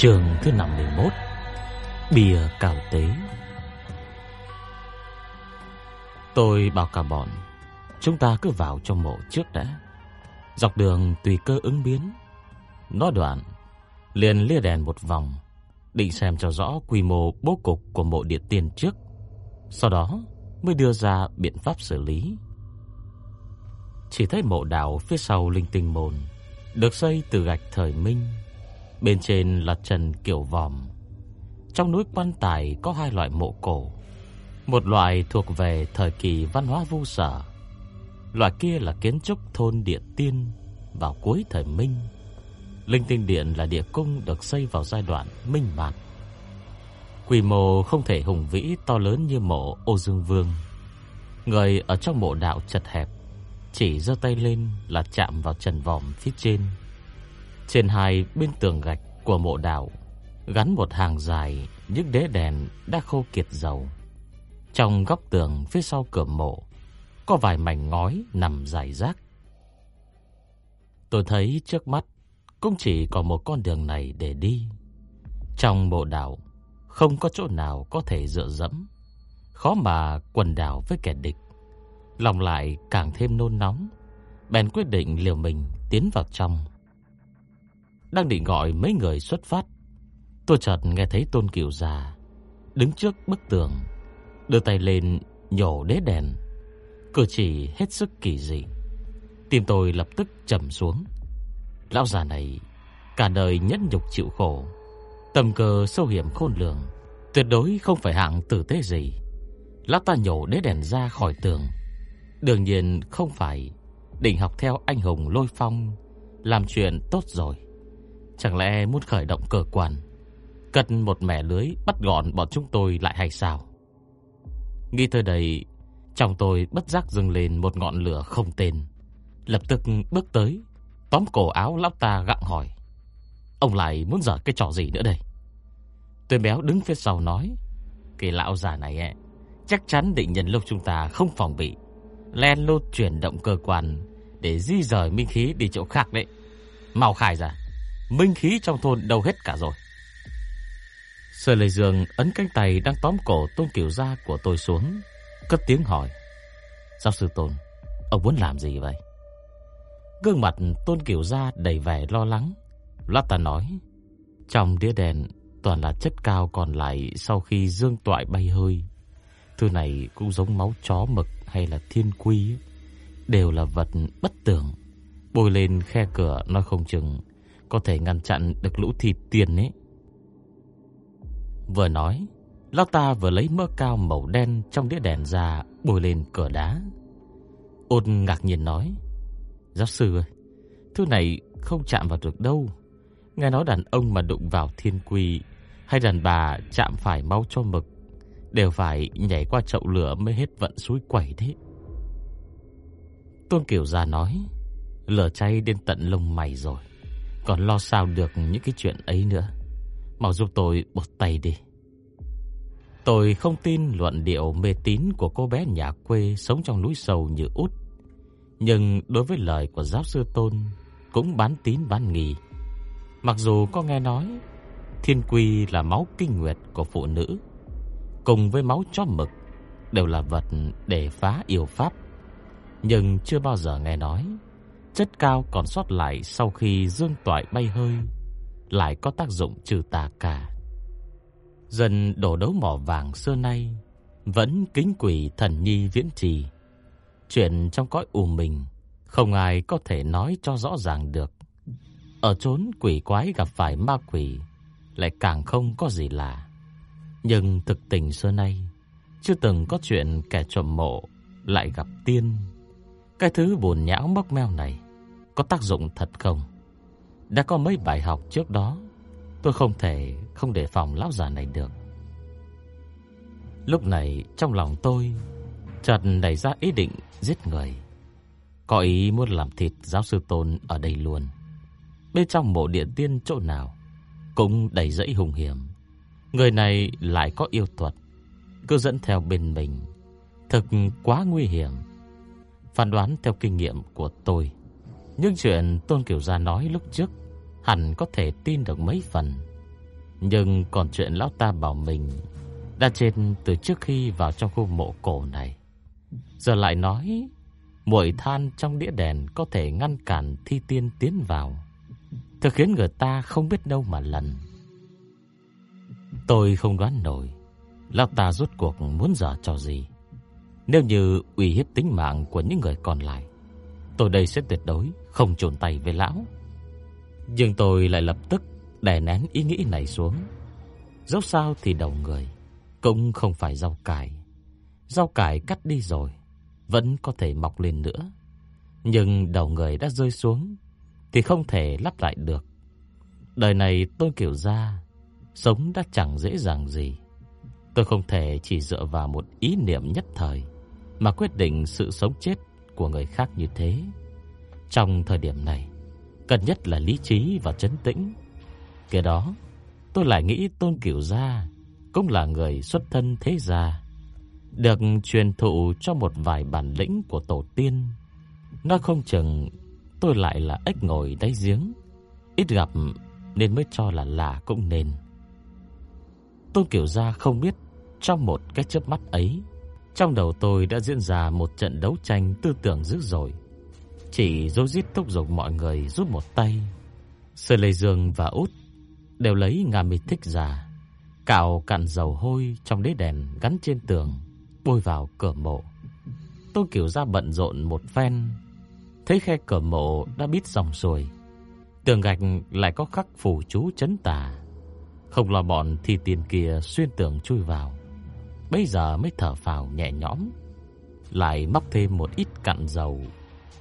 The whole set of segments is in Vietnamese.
Trường thứ 51 Bìa cào tế. Tôi bảo cả bọn, Chúng ta cứ vào trong mộ trước đã. Dọc đường tùy cơ ứng biến, Nó đoạn, Liền lia đèn một vòng, Định xem cho rõ quy mô bố cục của mộ địa tiên trước. Sau đó mới đưa ra biện pháp xử lý. Chỉ thấy mộ đảo phía sau linh tinh môn, Được xây từ gạch thời Minh Bên trên là trần kiểu vòm. Trong núi quan tài có hai loại mộ cổ. Một loại thuộc về thời kỳ văn hóa vu sở, Loại kia là kiến trúc thôn địa tiên Vào cuối thời Minh. Linh tinh điện là địa cung được xây vào giai đoạn Minh Mạt Quy mô không thể hùng vĩ to lớn như mộ ô dương vương. Người ở trong mộ đạo chật hẹp, Chỉ giơ tay lên là chạm vào trần vòm phía trên trên hai bên tường gạch của mộ đạo gắn một hàng dài những đế đèn đã khô kiệt dầu. Trong góc tường phía sau cửa mộ có vài mảnh ngói nằm rải rác. Tôi thấy trước mắt cũng chỉ có một con đường này để đi. Trong mộ đạo không có chỗ nào có thể dựa dẫm, khó mà quần đảo với kẻ địch. Lòng lại càng thêm nôn nóng, bèn quyết định liều mình tiến vào trong. Đang định gọi mấy người xuất phát. Tôi chợt nghe thấy Tôn Cửu già Đứng trước bức tường, Đưa tay lên nhổ đế đèn. Cử chỉ hết sức kỳ dị. Tim tôi lập tức trầm xuống. Lão già này Cả đời nhẫn nhục chịu khổ Tầm cơ sâu hiểm khôn lường, Tuyệt đối không phải hạng tử tế gì. Lão ta nhổ đế đèn ra khỏi tường. Đương nhiên không phải Định học theo anh hùng lôi phong, Làm chuyện tốt rồi. Chẳng lẽ muốn khởi động cơ quan Cất một mẻ lưới bắt gọn bọn chúng tôi lại hay sao? Nghĩ tới đây Trong tôi bất giác dâng lên một ngọn lửa không tên. Lập tức bước tới Tóm cổ áo lão ta gặng hỏi Ông lại muốn dở cái trò gì nữa đây? Tôi béo đứng phía sau nói Cái lão già này ấy, Chắc chắn định nhân lúc chúng ta không phòng bị Len lút chuyển động cơ quan Để di rời minh khí đi chỗ khác đấy. Mau khai ra. Minh khí trong thôn đâu hết cả rồi Sở Lệ Dương ấn cánh tay đang tóm cổ Tôn Kiều Gia của tôi xuống, cất tiếng hỏi. Giáo sư Tôn, ông muốn làm gì vậy? Gương mặt Tôn Kiều Gia đầy vẻ lo lắng. Lát ta nói, trong đĩa đèn toàn là chất cao còn lại sau khi dương toại bay hơi. Thứ này cũng giống máu chó mực hay là thiên quy, đều là vật bất tưởng, Bôi lên khe cửa nó không chừng có thể ngăn chặn được lũ thịt tiền ấy. Vừa nói, Lão ta vừa lấy mỡ cao màu đen trong đĩa đèn ra bôi lên cửa đá. Ôn ngạc nhiên nói, Giáo sư ơi, thứ này không chạm vào được đâu. Nghe nói đàn ông mà đụng vào thiên quy hay đàn bà chạm phải máu cho mực đều phải nhảy qua chậu lửa mới hết vận suối quẩy thế. Tôn Kiều Gia nói, lửa cháy đến tận lông mày rồi. Còn lo sao được những cái chuyện ấy nữa Mau giúp tôi bột tay đi Tôi không tin luận điệu mê tín của cô bé nhà quê sống trong núi sâu như út. Nhưng đối với lời của giáo sư Tôn cũng bán tín bán nghi. Mặc dù có nghe nói thiên quy là máu kinh nguyệt của phụ nữ, cùng với máu chó mực đều là vật để phá yêu pháp. Nhưng chưa bao giờ nghe nói chất cao còn sót lại sau khi dương toại bay hơi, lại có tác dụng trừ tà cả. Dân đổ đấu mỏ vàng xưa nay, vẫn kính quỷ thần nhi viễn trì. Chuyện trong cõi u mình, không ai có thể nói cho rõ ràng được. Ở chốn quỷ quái gặp phải ma quỷ, lại càng không có gì lạ. Nhưng thực tình xưa nay, chưa từng có chuyện kẻ trộm mộ lại gặp tiên cái thứ buồn nhão móc meo này có tác dụng thật không? Đã có mấy bài học trước đó Tôi không thể không đề phòng lão già này được Lúc này trong lòng tôi chợt nảy ra ý định giết người. Có ý muốn làm thịt giáo sư Tôn ở đây luôn. Bên trong mộ điện tiên chỗ nào cũng đầy rẫy hung hiểm. Người này lại có yêu thuật, cứ dẫn theo bên mình, thực quá nguy hiểm. Phán đoán theo kinh nghiệm của tôi, những chuyện Tôn Kiều Gia nói lúc trước hẳn có thể tin được mấy phần. Nhưng còn chuyện lão ta bảo mình đã chết từ trước khi vào trong khu mộ cổ này. Giờ lại nói muội than trong đĩa đèn có thể ngăn cản thi tiên tiến vào. Thực khiến người ta không biết đâu mà lần. Tôi không đoán nổi Lão ta rốt cuộc muốn giả cho gì nếu như uy hiếp tính mạng của những người còn lại, Tôi đây sẽ tuyệt đối không trộn tay với lão. Nhưng tôi lại lập tức đè nén ý nghĩ này xuống. Dẫu sao thì đầu người Cũng không phải rau cải. Rau cải cắt đi rồi, Vẫn có thể mọc lên nữa. Nhưng đầu người đã rơi xuống Thì không thể lắp lại được. Đời này tôi kiểu ra, Sống đã chẳng dễ dàng gì. Tôi không thể chỉ dựa vào một ý niệm nhất thời. Mà quyết định sự sống chết của người khác như thế. Trong thời điểm này Cần nhất là lý trí và chấn tĩnh. Kể đó Tôi lại nghĩ Tôn Cửu Gia Cũng là người xuất thân thế gia Được truyền thụ cho một vài bản lĩnh của tổ tiên. Nó không chừng Tôi lại là ếch ngồi đáy giếng Ít gặp Nên mới cho là lạ cũng nên. Tôn Kiểu Gia không biết trong một cái chớp mắt ấy, trong đầu tôi đã diễn ra một trận đấu tranh tư tưởng dữ dội. Chỉ dối rít thúc giục mọi người giúp một tay. Sơ Lê Dương và Út đều lấy ngà mịt thích giả, cạo cặn dầu hôi trong đế đèn gắn trên tường, bôi vào cửa mộ. tôi Kiểu ra bận rộn một phen, thấy khe cửa mộ đã bít dòng rồi. Tường gạch lại có khắc phù chú chấn tà. Không lo bọn thi tiền kia xuyên tường chui vào Bây giờ mới thở phào nhẹ nhõm, Lại móc thêm một ít cặn dầu,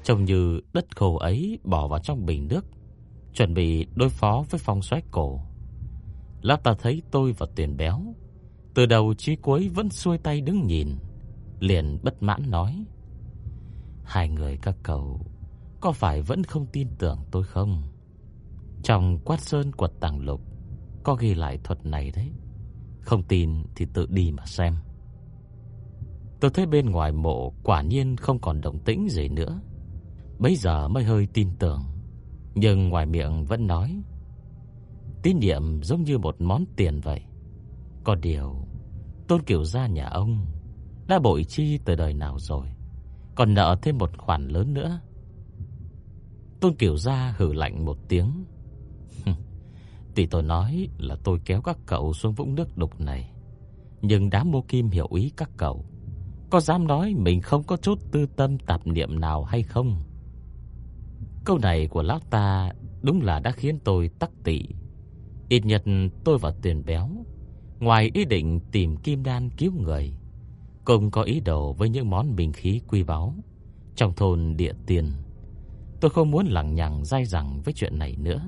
Trông như đất khô ấy bỏ vào trong bình nước, Chuẩn bị đối phó với phong xoáy cổ. Lão ta thấy tôi và tuyển béo, Từ đầu chí cuối vẫn xuôi tay đứng nhìn, Liền bất mãn nói, Hai người các cậu, Có phải vẫn không tin tưởng tôi không? Trong quát sơn quật tàng lục, có ghi lại thuật này đấy. Không tin thì tự đi mà xem. Tôi thấy bên ngoài mộ Quả nhiên không còn động tĩnh gì nữa. Bây giờ mới hơi tin tưởng, Nhưng ngoài miệng vẫn nói, Tín niệm giống như một món tiền vậy. Có điều, Tôn Kiểu Gia nhà ông Đã bội chi từ đời nào rồi? Còn nợ thêm một khoản lớn nữa. Tôn Kiểu Gia hử lạnh một tiếng. Tuy tôi nói là tôi kéo các cậu xuống vũng nước đục này. Nhưng đám mô kim hiểu ý các cậu. Có dám nói mình không có chút tư tâm tạp niệm nào hay không? Câu này của lão ta Đúng là đã khiến tôi tắc tị. Ít nhất tôi và tiền béo, Ngoài ý định tìm kim đan cứu người Cùng có ý đồ với những món bình khí quý báu Trong thôn địa tiền. Tôi không muốn lằng nhằng dai dẳng với chuyện này nữa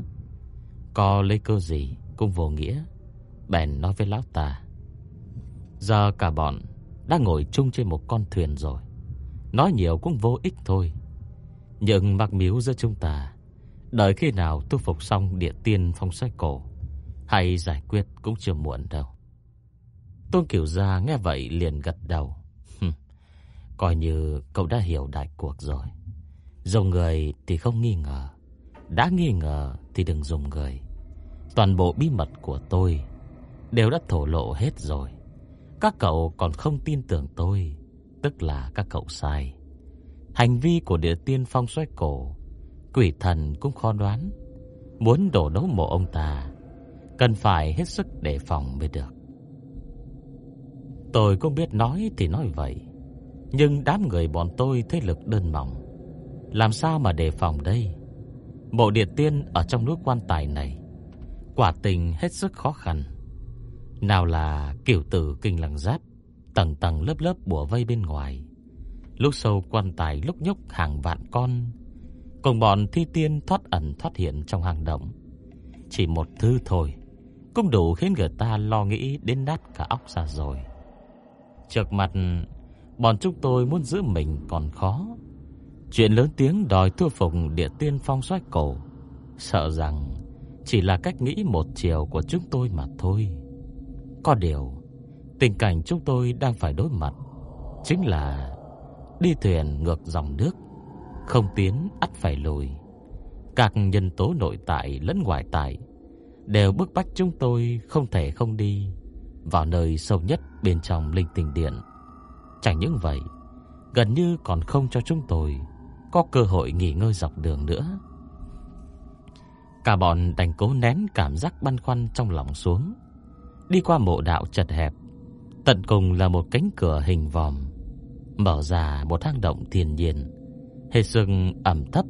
có lấy cơ gì cũng vô nghĩa. Bèn nói với lão ta, Giờ cả bọn Đã ngồi chung trên một con thuyền rồi. Nói nhiều cũng vô ích thôi. Nhưng mặc miếu giữa chúng ta, Đợi khi nào tu phục xong địa tiên phong xoay cổ, Hay giải quyết cũng chưa muộn đâu. Tôn Kiểu Gia nghe vậy liền gật đầu. Coi như cậu đã hiểu đại cuộc rồi. Dùng người thì không nghi ngờ đã nghi ngờ thì đừng dùng người. Toàn bộ bí mật của tôi đều đã thổ lộ hết rồi. Các cậu còn không tin tưởng tôi, tức là các cậu sai. Hành vi của địa tiên phong xoay cổ, quỷ thần cũng khó đoán. Muốn đổ đấu mộ ông ta, cần phải hết sức đề phòng mới được. Tôi cũng biết nói thì nói vậy, nhưng đám người bọn tôi thế lực đơn mỏng, làm sao mà đề phòng đây? Mộ địa tiên ở trong núi quan tài này. Quả tình hết sức khó khăn. Nào là kiểu tử kinh lăng giáp, Tầng tầng lớp lớp bùa vây bên ngoài. Lúc sâu quan tài lúc nhúc hàng vạn con, Cùng bọn thi tiên thoát ẩn thoát hiện trong hang động. Chỉ một thứ thôi, Cũng đủ khiến người ta lo nghĩ đến nát cả óc ra rồi. Trước mặt, Bọn chúng tôi muốn giữ mình còn khó. Chuyện lớn tiếng đòi thua phục địa tiên phong xoay cổ. Sợ rằng Chỉ là cách nghĩ một chiều của chúng tôi mà thôi. Có điều, Tình cảnh chúng tôi đang phải đối mặt Chính là Đi thuyền ngược dòng nước, Không tiến ắt phải lùi. Các nhân tố nội tại lẫn ngoại tại Đều bức bách chúng tôi không thể không đi Vào nơi sâu nhất bên trong linh tinh điện. Chẳng những vậy, Gần như còn không cho chúng tôi có cơ hội nghỉ ngơi dọc đường nữa. Cả bọn đành cố nén cảm giác băn khoăn trong lòng xuống. Đi qua mộ đạo chật hẹp, Tận cùng là một cánh cửa hình vòm, Mở ra một hang động thiên nhiên, Hết sừng ẩm thấp.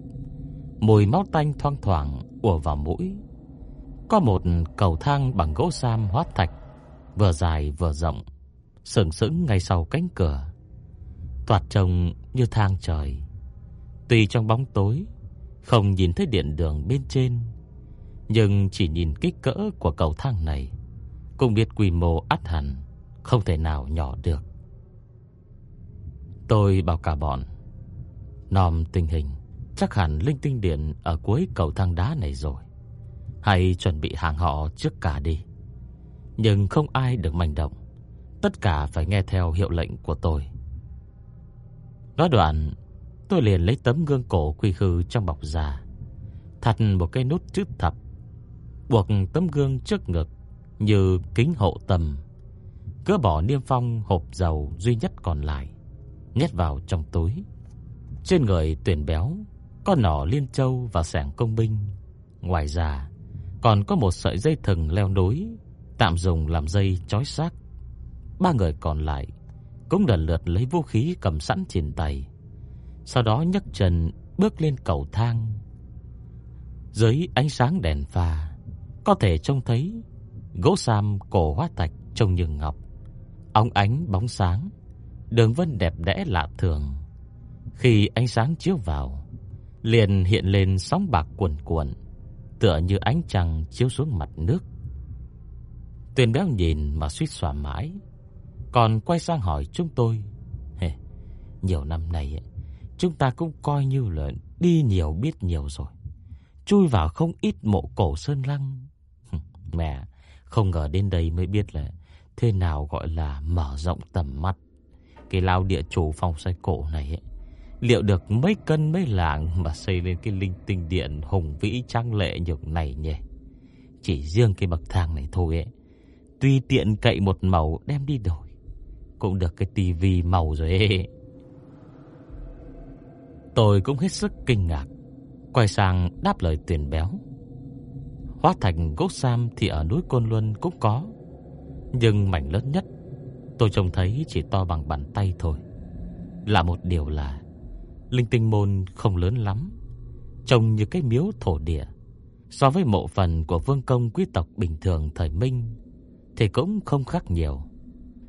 Mùi máu tanh thoang thoảng ùa vào mũi. Có một cầu thang bằng gỗ sam hóa thạch, Vừa dài vừa rộng, Sừng sững ngay sau cánh cửa. Toạt trông như thang trời. Tuy trong bóng tối, Không nhìn thấy điện đường bên trên, Nhưng chỉ nhìn kích cỡ của cầu thang này, Cũng biết quy mô át hẳn, Không thể nào nhỏ được. Tôi bảo cả bọn, Nòm tình hình, Chắc hẳn linh tinh điện Ở cuối cầu thang đá này rồi. Hãy chuẩn bị hàng họ trước cả đi. Nhưng không ai được manh động, Tất cả phải nghe theo hiệu lệnh của tôi. Nói đoạn Tôi liền lấy tấm gương cổ quy khư trong bọc già thắt một cái nút chữ thập, Buộc tấm gương trước ngực Như kính hộ tầm Cỡ bỏ niêm phong hộp dầu duy nhất còn lại, Nhét vào trong túi. Trên người tuyển béo, Có nỏ liên châu và sẻng công binh. Ngoài ra, Còn có một sợi dây thừng leo nối Tạm dùng làm dây chói xác. Ba người còn lại Cũng lần lượt lấy vũ khí cầm sẵn trên tay. Sau đó nhấc chân Bước lên cầu thang. Dưới ánh sáng đèn pha Có thể trông thấy Gỗ sam cổ hóa thạch trông như ngọc. Óng ánh bóng sáng Đường vân đẹp đẽ lạ thường. Khi ánh sáng chiếu vào Liền hiện lên sóng bạc cuồn cuộn Tựa như ánh trăng chiếu xuống mặt nước. Tuyền béo nhìn mà suýt xòa mãi Còn quay sang hỏi chúng tôi hey, Nhiều năm nay Chúng ta cũng coi như là Đi nhiều biết nhiều rồi. Chui vào không ít mộ cổ sơn lăng. Mẹ Không ngờ đến đây mới biết là Thế nào gọi là mở rộng tầm mắt. Cái lao địa chủ phòng xoay cổ này ấy, Liệu được mấy cân mấy lạng Mà xây lên cái linh tinh điện Hùng vĩ trang lệ nhược này nhỉ? Chỉ riêng cái bậc thang này thôi ấy Tuy tiện cậy một màu đem đi đổi Cũng được cái tivi màu rồi ấy. Tôi cũng hết sức kinh ngạc, Quay sang đáp lời tiền béo. Hóa thành gốc sam thì ở núi Côn Luân cũng có, Nhưng mảnh lớn nhất, Tôi trông thấy chỉ to bằng bàn tay thôi. Là một điều là, Linh tinh môn không lớn lắm, Trông như cái miếu thổ địa. So với mộ phần của vương công quý tộc bình thường thời Minh, Thì cũng không khác nhiều.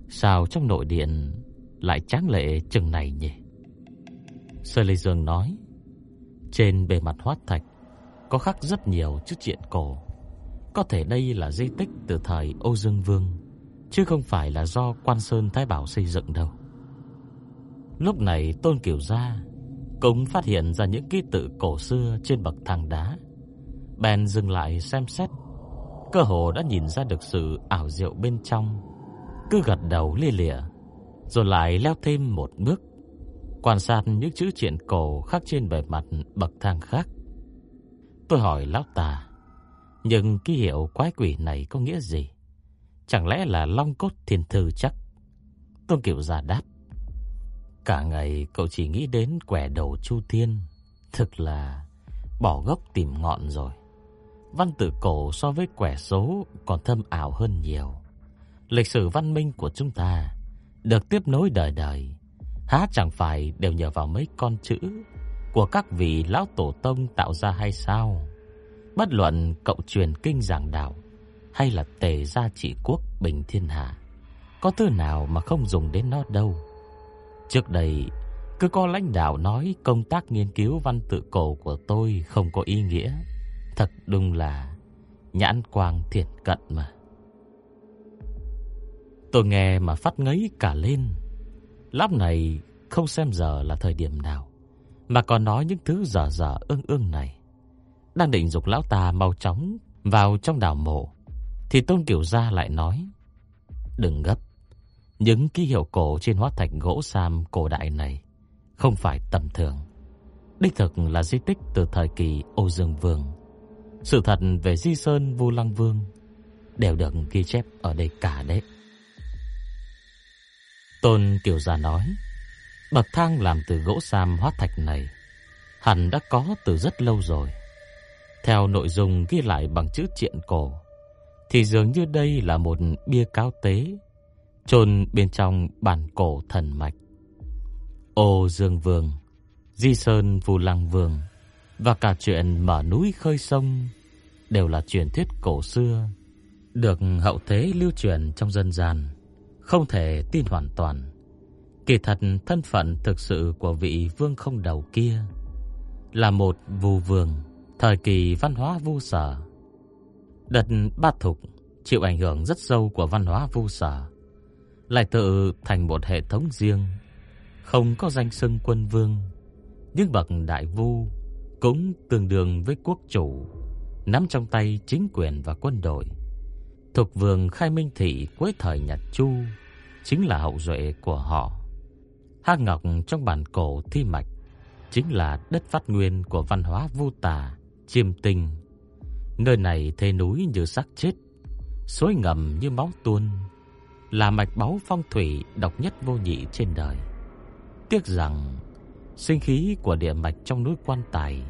Sao trong nội điện Lại tráng lệ chừng này nhỉ? Sơ Lê Dương nói, Trên bề mặt hóa thạch Có khắc rất nhiều chữ triện cổ. Có thể đây là di tích từ thời Âu Dương Vương, Chứ không phải là do quan sơn Thái Bảo xây dựng đâu. Lúc này Tôn Kiều Gia Cũng phát hiện ra những ký tự cổ xưa trên bậc thang đá. Bèn dừng lại xem xét, Cơ hồ đã nhìn ra được sự ảo diệu bên trong. Cứ gật đầu lia lịa, Rồi lại leo thêm một bước Quan sát những chữ triển cổ khắc trên bề mặt bậc thang khác. Tôi hỏi lão tà Nhưng ký hiệu quái quỷ này có nghĩa gì? Chẳng lẽ là long cốt thiên thư chắc? Tôn Kiều giả đáp, Cả ngày cậu chỉ nghĩ đến quẻ đầu chu thiên, Thực là bỏ gốc tìm ngọn rồi. Văn tự cổ so với quẻ số còn thâm ảo hơn nhiều. Lịch sử văn minh của chúng ta Được tiếp nối đời đời Há chẳng phải đều nhờ vào mấy con chữ Của các vị lão tổ tông tạo ra hay sao Bất luận cậu truyền kinh giảng đạo hay là tề gia trị quốc bình thiên hạ. Có thứ nào mà không dùng đến nó đâu. Trước đây, Cứ có lãnh đạo nói công tác nghiên cứu văn tự cổ của tôi không có ý nghĩa. Thật đúng là nhãn quang thiệt cận mà. Tôi nghe mà phát ngấy cả lên. Lúc này không xem giờ là thời điểm nào, mà còn nói những thứ dở dở ương ương này. Đang định dục lão ta mau chóng vào trong đảo mộ, thì Tôn Kiểu Gia lại nói, Đừng gấp, những ký hiệu cổ trên hóa thạch gỗ sam cổ đại này không phải tầm thường. Đích thực là di tích từ thời kỳ Âu Dương Vương. Sự thật về Di Sơn Vu Lăng Vương đều được ghi chép ở đây cả đấy. Tôn Kiều Gia nói, bậc thang làm từ gỗ sam hóa thạch này hẳn đã có từ rất lâu rồi. Theo nội dung ghi lại bằng chữ triện cổ, thì dường như đây là một bia cáo tế chôn bên trong bản cổ thần mạch. Ô Dương Vương, Di Sơn Vu Lăng Vương và cả chuyện mở núi khơi sông đều là truyền thuyết cổ xưa, được hậu thế lưu truyền trong dân gian, không thể tin hoàn toàn. Kỳ thật thân phận thực sự của vị vương không đầu kia là một vu vương thời kỳ văn hóa vu sở. Đất Bát Thục chịu ảnh hưởng rất sâu của văn hóa vu sở, lại tự thành một hệ thống riêng, không có danh xưng quân vương, nhưng bậc đại vu cũng tương đương với quốc chủ, nắm trong tay chính quyền và quân đội. Thục vương Khai Minh Thị cuối thời Nhật Chu chính là hậu duệ của họ. Hắc Ngọc trong bản cổ thi mạch chính là đất phát nguyên của văn hóa vu tà, chiêm tinh. Nơi này thê núi như xác chết, suối ngầm như máu tuôn, là mạch báu phong thủy độc nhất vô nhị trên đời. Tiếc rằng sinh khí của địa mạch trong núi Quan Tài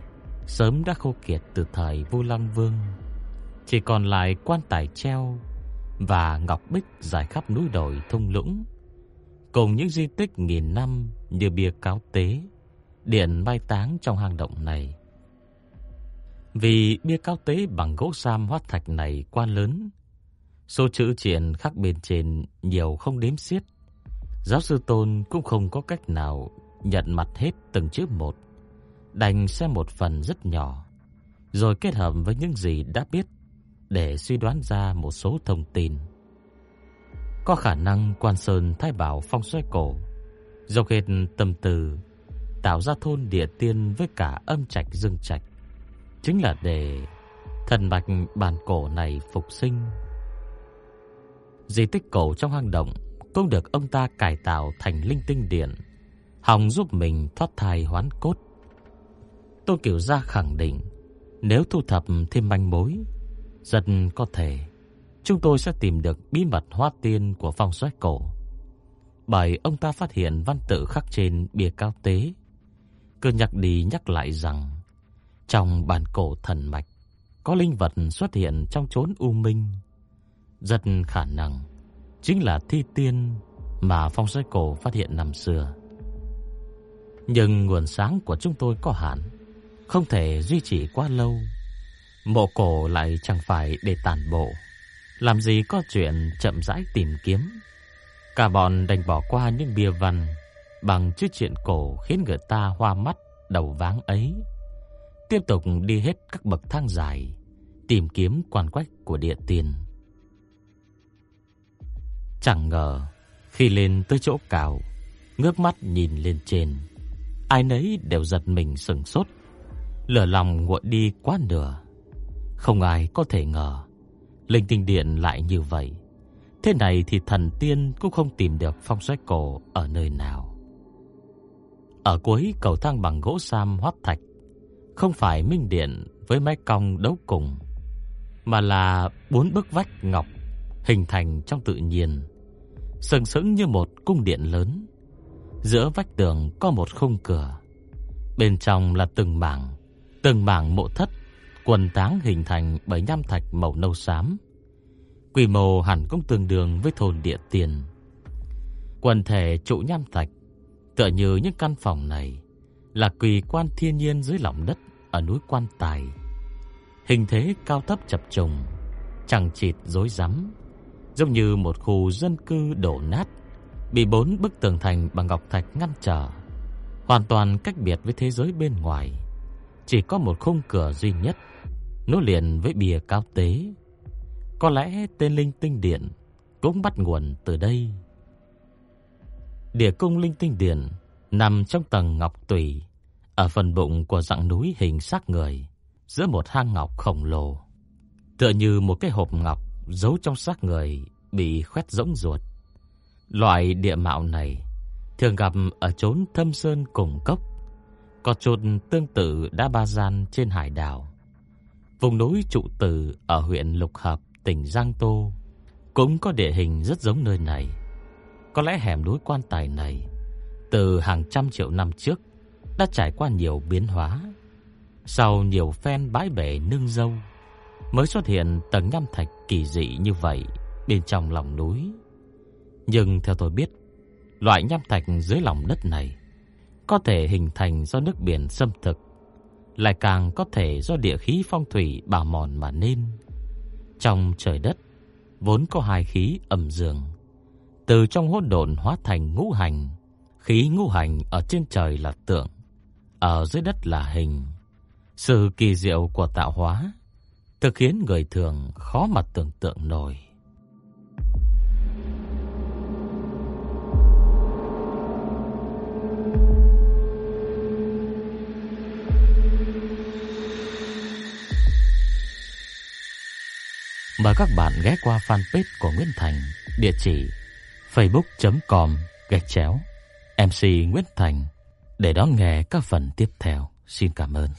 sớm đã khô kiệt từ thời Vu Lăng Vương, chỉ còn lại quan tài treo và ngọc bích dài khắp núi đồi thung lũng, cùng những di tích nghìn năm như bia cáo tế, điện mai táng trong hang động này. Vì bia cáo tế bằng gỗ sam hóa thạch này quan lớn, số chữ triển khắc bên trên nhiều không đếm xiết. Giáo sư Tôn cũng không có cách nào nhận mặt hết từng chữ một, đành xem một phần rất nhỏ, rồi kết hợp với những gì đã biết để suy đoán ra một số thông tin. Có khả năng Quan Sơn Thái Bảo phong xoay cổ, dọc hết tâm từ tạo ra thôn địa tiên với cả âm trạch dương trạch, chính là để thần bạch bàn cổ này phục sinh. Di tích cổ trong hang động cũng được ông ta cải tạo thành linh tinh điện, hòng giúp mình thoát thai hoán cốt. Tôn Kiều Gia khẳng định, nếu thu thập thêm manh mối, rất có thể chúng tôi sẽ tìm được bí mật hóa tiên của phong soái cổ. Bởi ông ta phát hiện văn tự khắc trên bia cao tế, cứ nhắc đi nhắc lại rằng trong bản cổ thần mạch có linh vật xuất hiện trong chốn u minh, rất khả năng chính là thi tiên mà phong soái cổ phát hiện năm xưa. Nhưng nguồn sáng của chúng tôi có hạn, không thể duy trì quá lâu. Mộ cổ lại chẳng phải để tàn bộ, làm gì có chuyện chậm rãi tìm kiếm. Cả bọn đành bỏ qua những bia văn bằng chữ chuyện cổ khiến người ta hoa mắt đầu váng ấy. Tiếp tục đi hết các bậc thang dài, tìm kiếm quan quách của địa tiền. Chẳng ngờ, khi lên tới chỗ cao, ngước mắt nhìn lên trên, ai nấy đều giật mình sừng sốt, lửa lòng nguội đi quá nửa. Không ai có thể ngờ, linh tinh điện lại như vậy. Thế này thì thần tiên cũng không tìm được phong xoáy cổ ở nơi nào. Ở cuối cầu thang bằng gỗ sam hoắt thạch, không phải minh điện với mái cong đấu cùng, mà là bốn bức vách ngọc hình thành trong tự nhiên sừng sững như một cung điện lớn. Giữa vách tường có một khung cửa. Bên trong là từng mảng, từng mảng mộ thất, quần táng hình thành bởi nham thạch màu nâu xám. Quy mô hẳn cũng tương đương với thôn địa tiền. Quần thể trụ nham thạch, tựa như những căn phòng này, là quỳ quan thiên nhiên dưới lòng đất ở núi Quan Tài. Hình thế cao thấp chập trùng, chẳng chịt rối rắm, giống như một khu dân cư đổ nát, bị bốn bức tường thành bằng ngọc thạch ngăn trở, hoàn toàn cách biệt với thế giới bên ngoài. Chỉ có một khung cửa duy nhất nối liền với bìa cao tế. Có lẽ tên linh tinh điện cũng bắt nguồn từ đây. Địa cung linh tinh điện nằm trong tầng ngọc tùy, ở phần bụng của dạng núi hình xác người, giữa một hang ngọc khổng lồ. Tựa như một cái hộp ngọc giấu trong xác người bị khoét rỗng ruột. Loại địa mạo này thường gặp ở chốn thâm sơn cùng cốc, có chôn tương tự đá ba gian trên hải đảo. Vùng núi trụ tử ở huyện Lục Hợp, tỉnh Giang Tô cũng có địa hình rất giống nơi này. Có lẽ hẻm núi quan tài này từ hàng trăm triệu năm trước đã trải qua nhiều biến hóa. Sau nhiều phen bãi bể nương dâu mới xuất hiện tầng nham thạch kỳ dị như vậy bên trong lòng núi. Nhưng theo tôi biết, loại nham thạch dưới lòng đất này có thể hình thành do nước biển xâm thực, lại càng có thể do địa khí phong thủy bào mòn mà nên. Trong trời đất vốn có hai khí âm dương, từ trong hỗn độn hóa thành ngũ hành, khí ngũ hành ở trên trời là tượng, ở dưới đất là hình. Sự kỳ diệu của tạo hóa thực khiến người thường khó mà tưởng tượng nổi. Mời các bạn ghé qua fanpage của Nguyễn Thành, địa chỉ facebook.com gạch chéo MC Nguyễn Thành để đón nghe các phần tiếp theo. Xin cảm ơn.